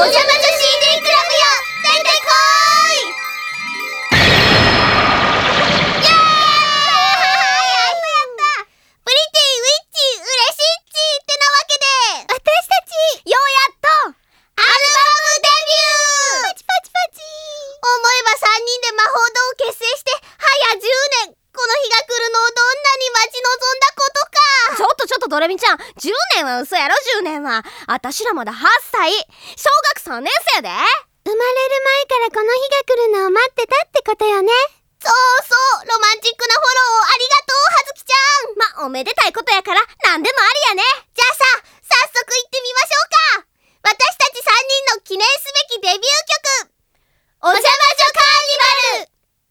お邪魔女 CD クラブよ。出てこーい。イエーイやったプリティウィッチ嬉しいっちってなわけで私たち。ようやっと。アルバムデビュー。パチパチパチ。思えば3人で魔法堂を結成して早10年。この日が来るのをどんなに待ち望んだちょっとドレミちゃん。10年は嘘やろ？10年は。あたしらまだ8歳。小学3年生やで。生まれる前からこの日が来るのを待ってたってことよね。そうそう。ロマンチックなフォローをありがとうはずきちゃん。まおめでたいことやから何でもありやね。じゃあさ早速行ってみましょうか。私たち3人の記念すべきデビュー曲